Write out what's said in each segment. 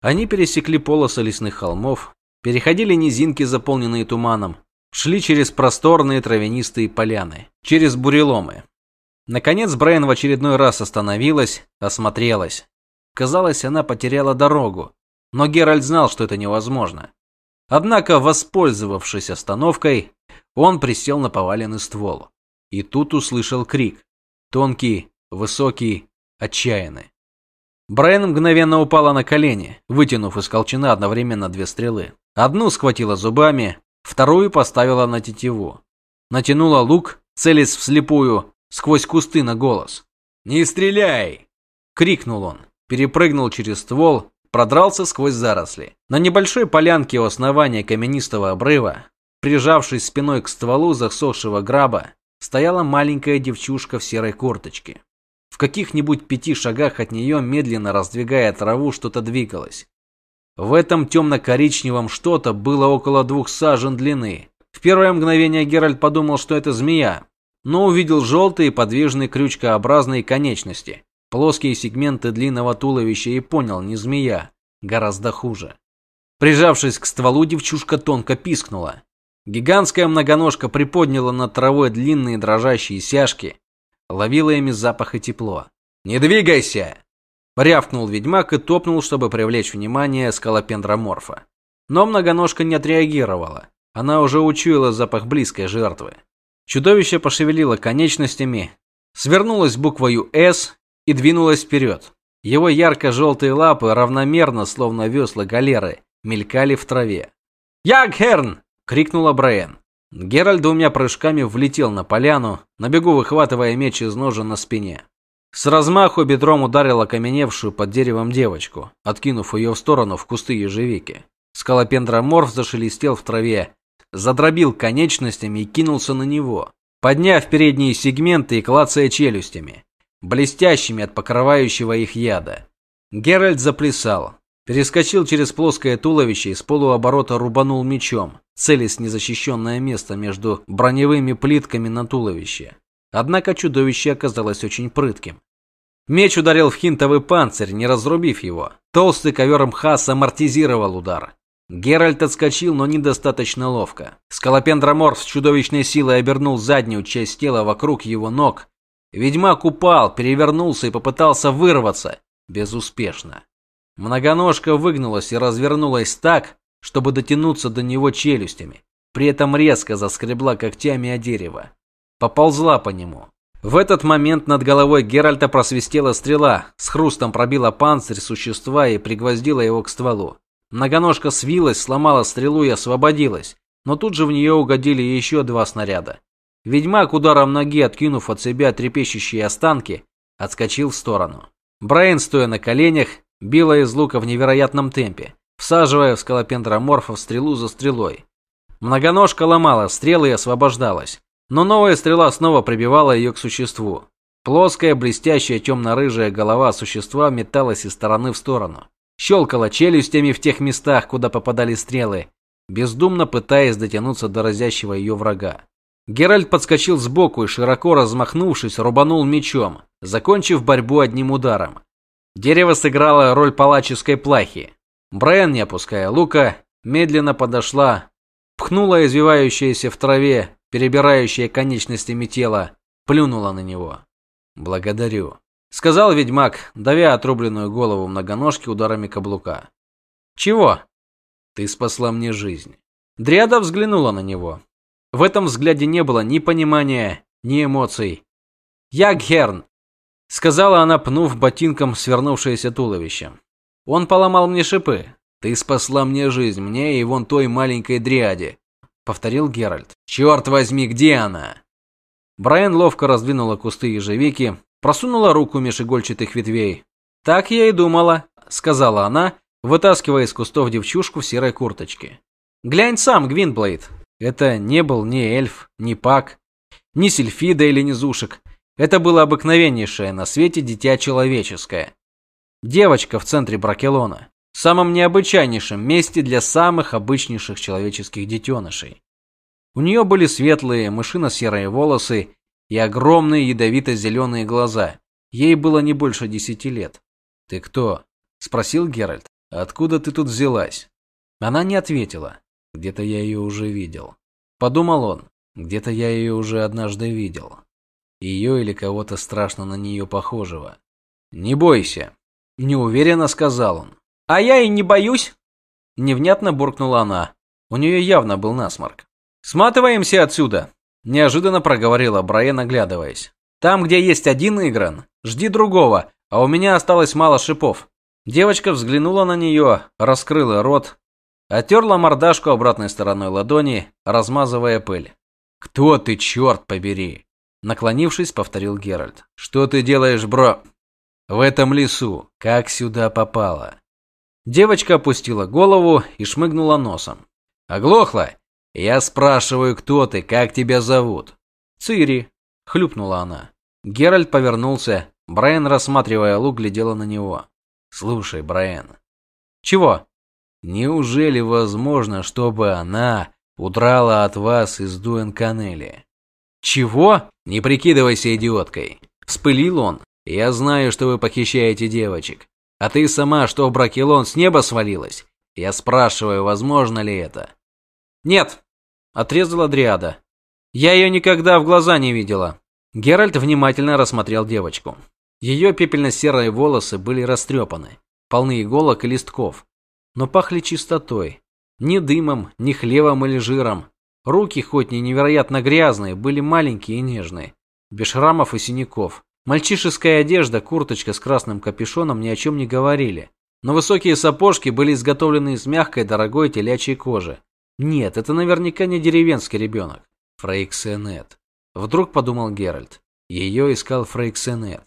Они пересекли полосы лесных холмов, переходили низинки, заполненные туманом, шли через просторные травянистые поляны, через буреломы. Наконец Брайан в очередной раз остановилась, осмотрелась. Казалось, она потеряла дорогу, но Геральт знал, что это невозможно. Однако, воспользовавшись остановкой, он присел на поваленный ствол. И тут услышал крик. Тонкий, высокий, отчаянный. Брайан мгновенно упала на колени, вытянув из колчана одновременно две стрелы. Одну схватила зубами, вторую поставила на тетиву. Натянула лук, целясь вслепую, сквозь кусты на голос. «Не стреляй!» – крикнул он, перепрыгнул через ствол, продрался сквозь заросли. На небольшой полянке у основания каменистого обрыва, прижавшись спиной к стволу засохшего граба, стояла маленькая девчушка в серой курточке. В каких-нибудь пяти шагах от нее, медленно раздвигая траву, что-то двигалось. В этом темно-коричневом что-то было около двух сажен длины. В первое мгновение Геральт подумал, что это змея, но увидел желтые подвижные крючкообразные конечности, плоские сегменты длинного туловища и понял, не змея, гораздо хуже. Прижавшись к стволу, девчушка тонко пискнула. Гигантская многоножка приподняла над травой длинные дрожащие сяжки, ловила ими запах и тепло. «Не двигайся!» Рявкнул ведьмак и топнул, чтобы привлечь внимание скалопендроморфа. Но многоножка не отреагировала. Она уже учуяла запах близкой жертвы. Чудовище пошевелило конечностями, свернулось буквою «С» и двинулось вперед. Его ярко-желтые лапы равномерно, словно весла галеры, мелькали в траве. «Ягхерн!» крикнула Брайан. Геральт двумя прыжками влетел на поляну, на бегу выхватывая меч из ножен на спине. С размаху бедром ударил окаменевшую под деревом девочку, откинув ее в сторону в кусты ежевики. Скалопендроморф зашелестел в траве, задробил конечностями и кинулся на него, подняв передние сегменты и клацая челюстями, блестящими от покрывающего их яда. Геральт заплясал, перескочил через плоское туловище и с полуоборота рубанул мечом, целясь незащищенное место между броневыми плитками на туловище. Однако чудовище оказалось очень прытким. Меч ударил в хинтовый панцирь, не разрубив его. Толстый ковер мха амортизировал удар. Геральт отскочил, но недостаточно ловко. Скалопендроморф с чудовищной силой обернул заднюю часть тела вокруг его ног. Ведьмак упал, перевернулся и попытался вырваться. Безуспешно. Многоножка выгнулась и развернулась так, чтобы дотянуться до него челюстями. При этом резко заскребла когтями о дерево. Поползла по нему. В этот момент над головой Геральта просвистела стрела, с хрустом пробила панцирь существа и пригвоздила его к стволу. Многоножка свилась, сломала стрелу и освободилась, но тут же в нее угодили еще два снаряда. Ведьмак ударом ноги, откинув от себя трепещущие останки, отскочил в сторону. Брайан, стоя на коленях, била из лука в невероятном темпе всаживая в скалопендроморфов стрелу за стрелой. Многоножка ломала стрелы и освобождалась, но новая стрела снова прибивала ее к существу. Плоская, блестящая темно-рыжая голова существа металась из стороны в сторону. Щелкала челюстями в тех местах, куда попадали стрелы, бездумно пытаясь дотянуться до разящего ее врага. Геральт подскочил сбоку и, широко размахнувшись, рубанул мечом, закончив борьбу одним ударом. Дерево сыграло роль палаческой плахи. Брайан, не опуская лука, медленно подошла, пхнула извивающееся в траве, перебирающее конечностями тело, плюнула на него. «Благодарю», — сказал ведьмак, давя отрубленную голову многоножки ударами каблука. «Чего?» «Ты спасла мне жизнь». Дриада взглянула на него. В этом взгляде не было ни понимания, ни эмоций. «Ягхерн!» — сказала она, пнув ботинком свернувшееся туловище. Он поломал мне шипы. Ты спасла мне жизнь, мне и вон той маленькой дриаде, повторил Геральт. Черт возьми, где она? Брайан ловко раздвинула кусты ежевики, просунула руку меж игольчатых ветвей. Так я и думала, сказала она, вытаскивая из кустов девчушку в серой курточке. Глянь сам, Гвинблейд. Это не был ни эльф, ни пак, ни сильфида или низушек. Это было обыкновеннейшее на свете дитя человеческое. Девочка в центре Бракелона, самом необычайнейшем месте для самых обычнейших человеческих детенышей. У нее были светлые, мышино-серые волосы и огромные ядовито-зеленые глаза. Ей было не больше десяти лет. "Ты кто?" спросил Геральт. Откуда ты тут взялась?» Она не ответила. Где-то я ее уже видел. Подумал он. Где-то я ее уже однажды видел. Ее или кого-то страшно на нее похожего. «Не бойся», – неуверенно сказал он. «А я и не боюсь», – невнятно буркнула она. У нее явно был насморк. «Сматываемся отсюда», – неожиданно проговорила Брайан, оглядываясь. «Там, где есть один Игран, жди другого, а у меня осталось мало шипов». Девочка взглянула на нее, раскрыла рот, оттерла мордашку обратной стороной ладони, размазывая пыль. «Кто ты, черт побери?» Наклонившись, повторил Геральт. «Что ты делаешь, бро?» «В этом лесу. Как сюда попала?» Девочка опустила голову и шмыгнула носом. «Оглохла? Я спрашиваю, кто ты, как тебя зовут?» «Цири», — хлюпнула она. Геральт повернулся. Брайан, рассматривая лук, глядела на него. «Слушай, Брайан». «Чего?» «Неужели возможно, чтобы она удрала от вас из Дуэн-Канели?» «Чего?» «Не прикидывайся идиоткой!» Вспылил он. «Я знаю, что вы похищаете девочек. А ты сама, что Бракелон, с неба свалилась? Я спрашиваю, возможно ли это?» «Нет!» Отрезала Дриада. «Я ее никогда в глаза не видела». Геральт внимательно рассмотрел девочку. Ее пепельно-серые волосы были растрепаны, полны иголок и листков, но пахли чистотой. Ни дымом, ни хлевом или жиром. Руки, хоть и невероятно грязные, были маленькие и нежные, без шрамов и синяков. Мальчишеская одежда, курточка с красным капюшоном ни о чем не говорили. Но высокие сапожки были изготовлены из мягкой, дорогой телячьей кожи. Нет, это наверняка не деревенский ребенок. Фрейксенет. Вдруг подумал Геральт. Ее искал Фрейксенет.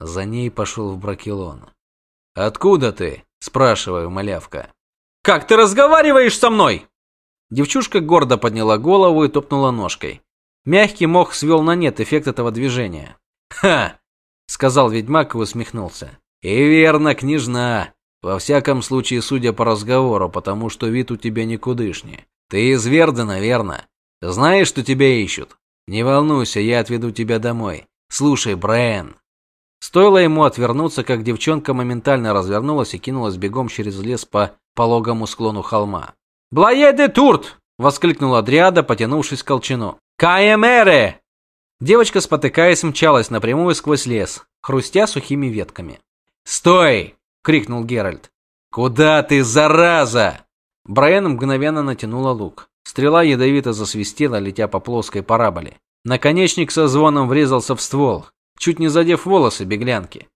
За ней пошел в Бракелон. «Откуда ты?» – спрашиваю, малявка. «Как ты разговариваешь со мной?» Девчушка гордо подняла голову и топнула ножкой. Мягкий мох свел на нет эффект этого движения. «Ха!» – сказал ведьмак и усмехнулся. «И верно, княжна. Во всяком случае, судя по разговору, потому что вид у тебя никудышний. Ты из Вердена, верно? Знаешь, что тебя ищут? Не волнуйся, я отведу тебя домой. Слушай, Брайан». Стоило ему отвернуться, как девчонка моментально развернулась и кинулась бегом через лес по пологому склону холма. «Блае Турт!» – воскликнула Дриада, потянувшись к колчану. «Каемере!» Девочка, спотыкаясь, мчалась напрямую сквозь лес, хрустя сухими ветками. «Стой!» – крикнул Геральт. «Куда ты, зараза?» Брайан мгновенно натянула лук. Стрела ядовито засвистела, летя по плоской параболе. Наконечник со звоном врезался в ствол, чуть не задев волосы беглянки.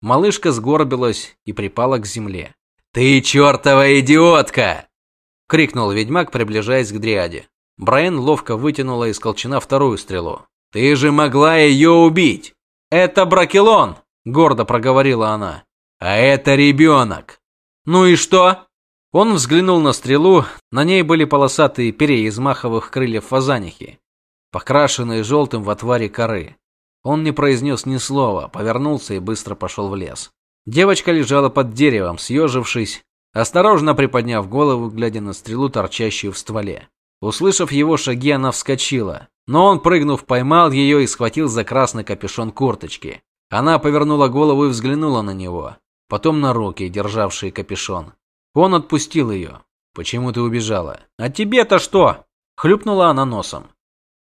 Малышка сгорбилась и припала к земле. «Ты чертова идиотка!» — крикнул ведьмак, приближаясь к дриаде. Брайан ловко вытянула из колчана вторую стрелу. «Ты же могла ее убить!» «Это Бракелон!» — гордо проговорила она. «А это ребенок!» «Ну и что?» Он взглянул на стрелу, на ней были полосатые перья из маховых крыльев фазанихи, покрашенные желтым в отваре коры. Он не произнес ни слова, повернулся и быстро пошел в лес. Девочка лежала под деревом, съежившись, осторожно приподняв голову, глядя на стрелу, торчащую в стволе. Услышав его шаги, она вскочила, но он, прыгнув, поймал ее и схватил за красный капюшон курточки. Она повернула голову и взглянула на него, потом на руки, державшие капюшон. Он отпустил ее. «Почему ты убежала?» «А тебе-то что?» – хлюпнула она носом.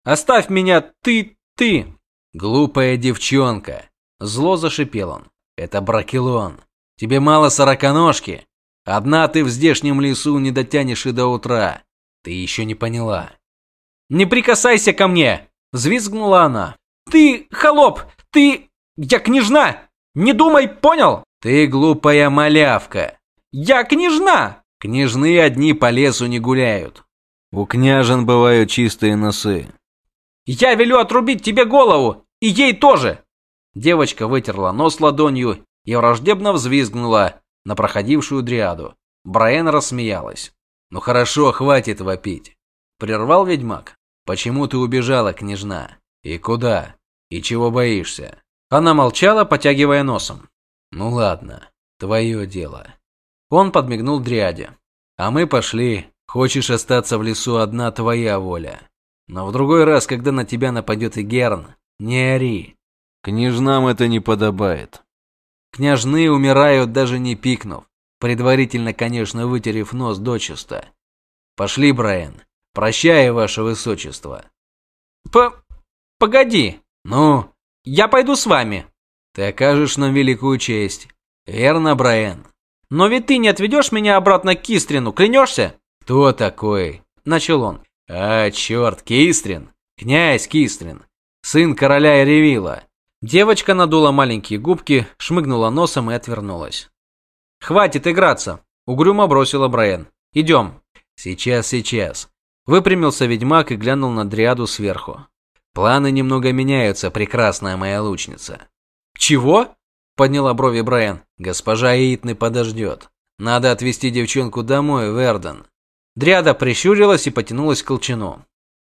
«Оставь меня, ты, ты!» «Глупая девчонка!» – зло зашипел он. Это Бракелон. Тебе мало сороконожки? Одна ты в здешнем лесу не дотянешь и до утра. Ты еще не поняла. Не прикасайся ко мне, взвизгнула она. Ты холоп, ты я княжна. Не думай, понял? Ты глупая малявка. Я княжна. Княжны одни по лесу не гуляют. У княжен бывают чистые носы. Я велю отрубить тебе голову, и ей тоже. Девочка вытерла нос ладонью и враждебно взвизгнула на проходившую дриаду. Брайан рассмеялась. «Ну хорошо, хватит вопить!» Прервал ведьмак. «Почему ты убежала, княжна? И куда? И чего боишься?» Она молчала, потягивая носом. «Ну ладно, твое дело». Он подмигнул дриаде. «А мы пошли. Хочешь остаться в лесу одна твоя воля. Но в другой раз, когда на тебя нападет Игерн, не ори. Княжнам это не подобает. Княжны умирают даже не пикнув. предварительно, конечно, вытерев нос дочисто. Пошли, Брайан. Прощай, ваше высочество. П... Погоди. Ну? Я пойду с вами. Ты окажешь нам великую честь. Верно, Брайан? Но ведь ты не отведешь меня обратно к Кистрину, клянешься? Кто такой? Начал он. А, черт, Кистрин. Князь Кистрин. Сын короля Эревила. Девочка надула маленькие губки, шмыгнула носом и отвернулась. «Хватит играться!» – угрюмо бросила Брайан. «Идем!» «Сейчас, сейчас!» Выпрямился ведьмак и глянул на Дриаду сверху. «Планы немного меняются, прекрасная моя лучница». «Чего?» – подняла брови Брайан. «Госпожа Итны подождет. Надо отвезти девчонку домой, Верден». Дриада прищурилась и потянулась к колчану.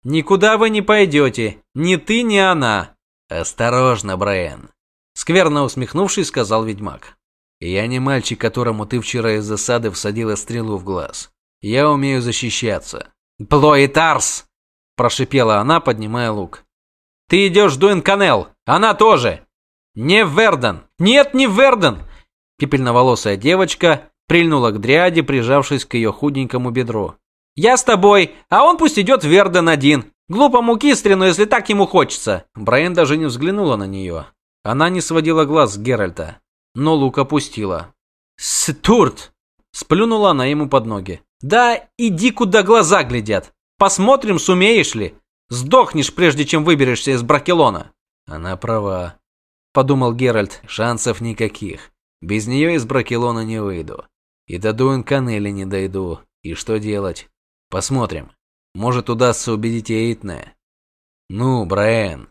«Никуда вы не пойдете. Ни ты, ни она». «Осторожно, Брайан», – скверно усмехнувшись, сказал ведьмак. «Я не мальчик, которому ты вчера из засады всадила стрелу в глаз. Я умею защищаться». «Плоитарс!» – прошипела она, поднимая лук. «Ты идешь в Дуэнканел! Она тоже!» «Не Верден! Нет, не Верден!» Пепельноволосая девочка прильнула к дряде, прижавшись к ее худенькому бедру. «Я с тобой, а он пусть идет Верден один. Глупому Кистрину, если так ему хочется!» Брайан даже не взглянула на нее. Она не сводила глаз с Геральта, но лук опустила. «Стурт!» – сплюнула она ему под ноги. «Да иди, куда глаза глядят! Посмотрим, сумеешь ли! Сдохнешь, прежде чем выберешься из Бракелона!» «Она права», – подумал Геральт, – «шансов никаких. Без нее из Бракелона не выйду. И до Дуэнканели не дойду. И что делать? Посмотрим. Может, удастся убедить Эйтне. Ну, Брайан.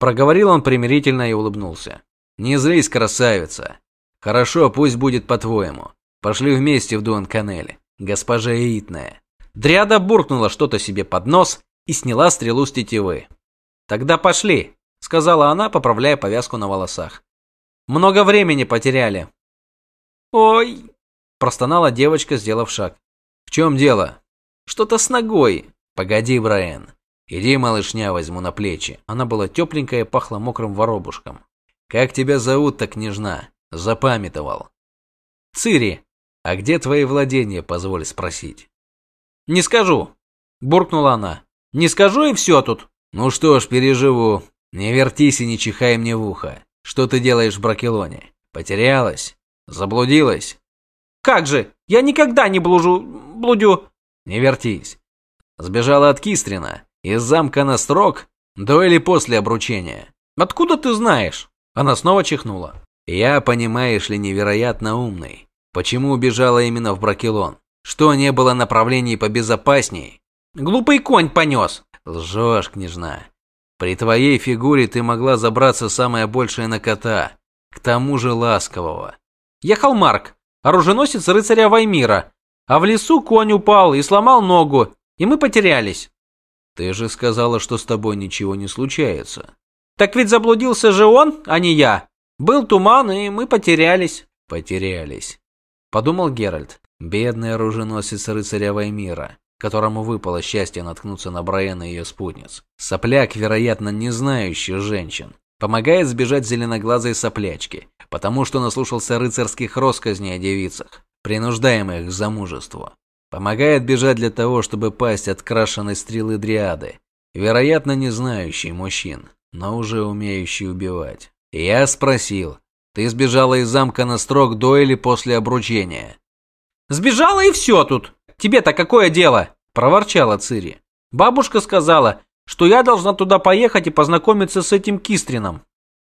Проговорил он примирительно и улыбнулся. Не злись, красавица. Хорошо, пусть будет по-твоему. Пошли вместе в Дуанканель, госпожа Эйтная. Дриада буркнула что-то себе под нос и сняла стрелу с тетивы. Тогда пошли, сказала она, поправляя повязку на волосах. Много времени потеряли. Ой, простонала девочка, сделав шаг. В чем дело? Что-то с ногой. Погоди, Брайан. Иди, малышня, возьму на плечи. Она была тепленькая пахла мокрым воробушком. Как тебя зовут-то, княжна? Запамятовал. Цири. А где твои владения, позволь спросить? Не скажу, буркнула она. Не скажу и все тут. Ну что ж, переживу. Не вертись и не чихай мне в ухо. Что ты делаешь в Бракелоне? Потерялась? Заблудилась? Как же? Я никогда не блужу... блудю. Не вертись. Сбежала от Кистрина. Из замка на строк? До или после обручения? Откуда ты знаешь? Она снова чихнула. Я, понимаешь ли, невероятно умный. Почему убежала именно в Бракелон? Что, не было направлений побезопасней? Глупый конь понес. Лжешь, княжна. При твоей фигуре ты могла забраться самое большее на кота. К тому же ласкового. Ехал Марк, оруженосец рыцаря Ваймира. А в лесу конь упал и сломал ногу, и мы потерялись. Ты же сказала, что с тобой ничего не случается. Так ведь заблудился же он, а не я. Был туман, и мы потерялись. Потерялись. Подумал Геральт. Бедный оруженосец рыцаря Ваймира которому выпало счастье наткнуться на Брайана и ее спутниц. Сопляк, вероятно, не знающий женщин. Помогает сбежать зеленоглазой соплячки, потому что наслушался рыцарских россказней о девицах, принуждаемых к замужеству. Помогает бежать для того, чтобы пасть от крашеной стрелы дриады, вероятно, не знающий мужчин, но уже умеющий убивать. Я спросил, ты сбежала из замка на строк до или после обручения? Сбежала и все тут. Тебе-то какое дело? проворчала Цири. Бабушка сказала, что я должна туда поехать и познакомиться с этим Кистрином.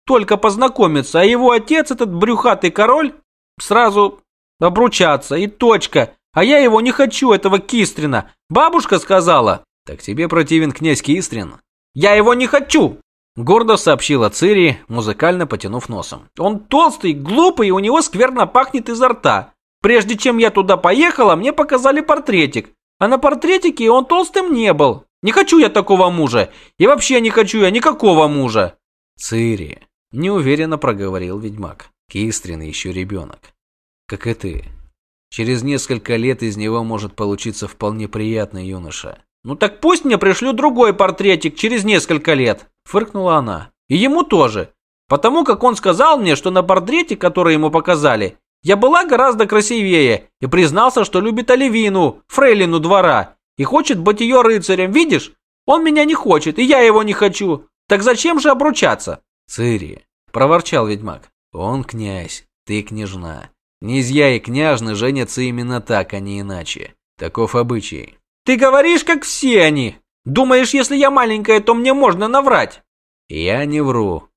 Только познакомиться, а его отец, этот брюхатый король, сразу обручаться и точка. А я его не хочу, этого Кистрина. Бабушка сказала. Так тебе противен князь Кистрин? Я его не хочу, гордо сообщила Цири, музыкально потянув носом. Он толстый, глупый, и у него скверно пахнет изо рта. Прежде чем я туда поехала, мне показали портретик. А на портретике он толстым не был. Не хочу я такого мужа. И вообще не хочу я никакого мужа. Цири, неуверенно проговорил ведьмак. Кистрин еще ребенок. Как и ты. Через несколько лет из него может получиться вполне приятный юноша. Ну так пусть мне пришлют другой портретик через несколько лет, фыркнула она. И ему тоже. Потому как он сказал мне, что на портрете, который ему показали, Я была гораздо красивее и признался, что любит Оливину, фрейлину двора, и хочет быть ее рыцарем, видишь? Он меня не хочет, и я его не хочу. Так зачем же обручаться? Цири, проворчал ведьмак. Он князь, ты княжна. Князья и княжны женятся именно так, а не иначе. Таков обычай. Ты говоришь, как все они. Думаешь, если я маленькая, то мне можно наврать? Я не вру.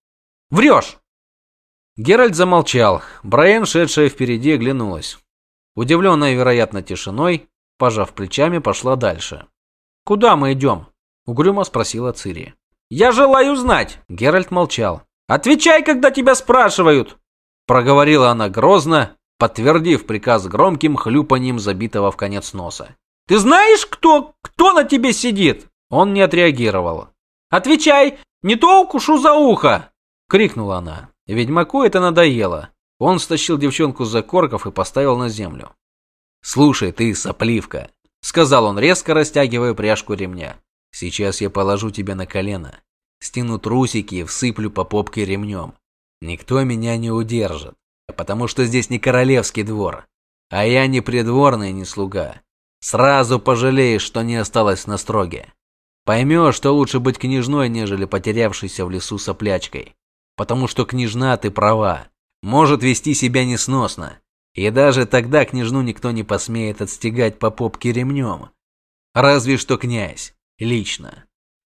Врешь. Геральт замолчал. Брайан, шедшая впереди, оглянулась. Удивленная, вероятно, тишиной, пожав плечами, пошла дальше. «Куда мы идем?» – угрюмо спросила Цири. «Я желаю знать!» Геральт молчал. «Отвечай, когда тебя спрашивают!» Проговорила она грозно, подтвердив приказ громким хлюпанием забитого в конец носа. «Ты знаешь, кто, кто на тебе сидит?» Он не отреагировал. «Отвечай! Не то укушу за ухо!» Крикнула она. Ведьмаку это надоело. Он стащил девчонку за корков и поставил на землю. «Слушай, ты, сопливка!» Сказал он, резко растягивая пряжку ремня. «Сейчас я положу тебя на колено, стяну трусики и всыплю по попке ремнем. Никто меня не удержит, потому что здесь не королевский двор, а я не придворный, не слуга. Сразу пожалеешь, что не осталось на строге. Поймешь, что лучше быть княжной, нежели потерявшейся в лесу соплячкой. Потому что княжна, ты права, может вести себя несносно. И даже тогда княжну никто не посмеет отстегать по попке ремнем. Разве что князь. Лично.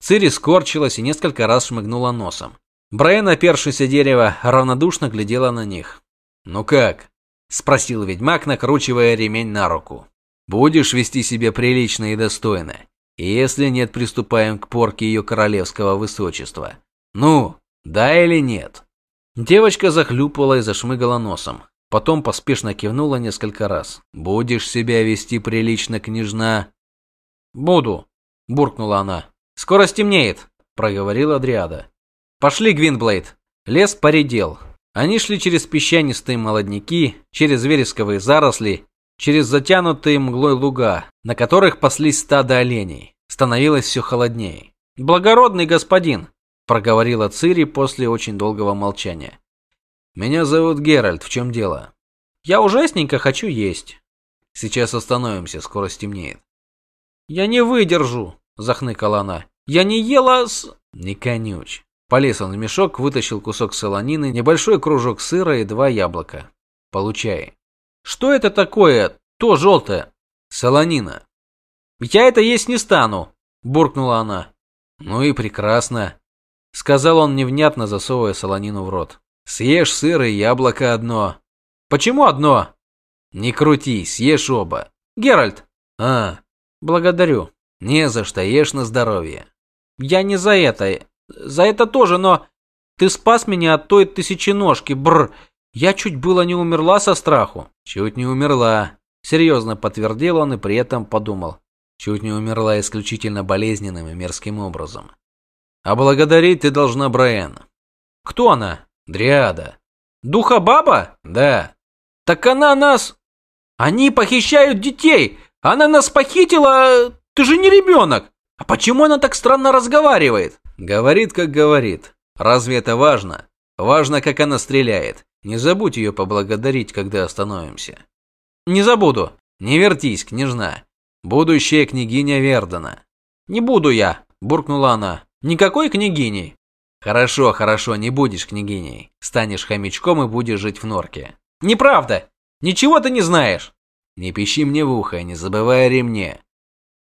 Цири скорчилась и несколько раз шмыгнула носом. Брайан, опершись о дерево, равнодушно глядела на них. «Ну как?» – спросил ведьмак, накручивая ремень на руку. «Будешь вести себя прилично и достойно. Если нет, приступаем к порке ее королевского высочества. Ну, да или нет?» Девочка захлюпала и зашмыгала носом. Потом поспешно кивнула несколько раз. «Будешь себя вести прилично, княжна?» «Буду», – буркнула она. «Скоро стемнеет», – проговорила Дриада. «Пошли, Гвинблейд». Лес поредел. Они шли через песчанистые молодняки, через вересковые заросли, через затянутые мглой луга, на которых паслись стадо оленей. Становилось все холоднее. «Благородный господин», – проговорила Цири после очень долгого молчания. «Меня зовут Геральт, в чем дело?» «Я ужасненько хочу есть». «Сейчас остановимся, скоро стемнеет». «Я не выдержу», – захныкала она. «Я не ела с...» «Не конюч». Полез он в мешок, вытащил кусок солонины, небольшой кружок сыра и два яблока. «Получай». «Что это такое? То желтое?» «Солонина». «Я это есть не стану», – буркнула она. «Ну и прекрасно», – сказал он невнятно, засовывая солонину в рот. «Съешь сыр и яблоко одно». «Почему одно?» «Не крутись, съешь оба». «Геральт». «А, благодарю». «Не за что, ешь на здоровье». «Я не за это. За это тоже, но... Ты спас меня от той тысяченожки, бр. Я чуть было не умерла со страху». «Чуть не умерла», – серьезно подтвердил он и при этом подумал. Чуть не умерла исключительно болезненным и мерзким образом. А благодарить ты должна Брайан. Кто она? Дриада. Духа-баба? Да. Так она нас... Они похищают детей! Она нас похитила... Ты же не ребенок! А почему она так странно разговаривает? Говорит, как говорит. Разве это важно? Важно, как она стреляет. Не забудь ее поблагодарить, когда остановимся. Не забуду. Не вертись, княжна. Будущая княгиня Вердена. Не буду я, буркнула она. Никакой княгиней. Хорошо, хорошо, не будешь княгиней. Станешь хомячком и будешь жить в норке. Неправда. Ничего ты не знаешь. Не пищи мне в ухо, не забывай о ремне.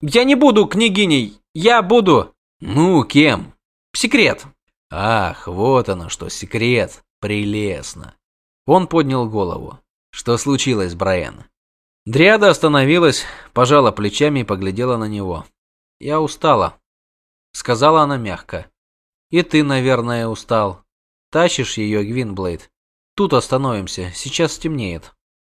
Я не буду княгиней. Я буду... Ну, кем? Секрет. Ах, вот оно что, секрет. Прелестно. Он поднял голову. Что случилось, Брайан? Дриада остановилась, пожала плечами и поглядела на него. «Я устала», — сказала она мягко. «И ты, наверное, устал. Тащишь ее, Гвинблейд. Тут остановимся, сейчас стемнеет».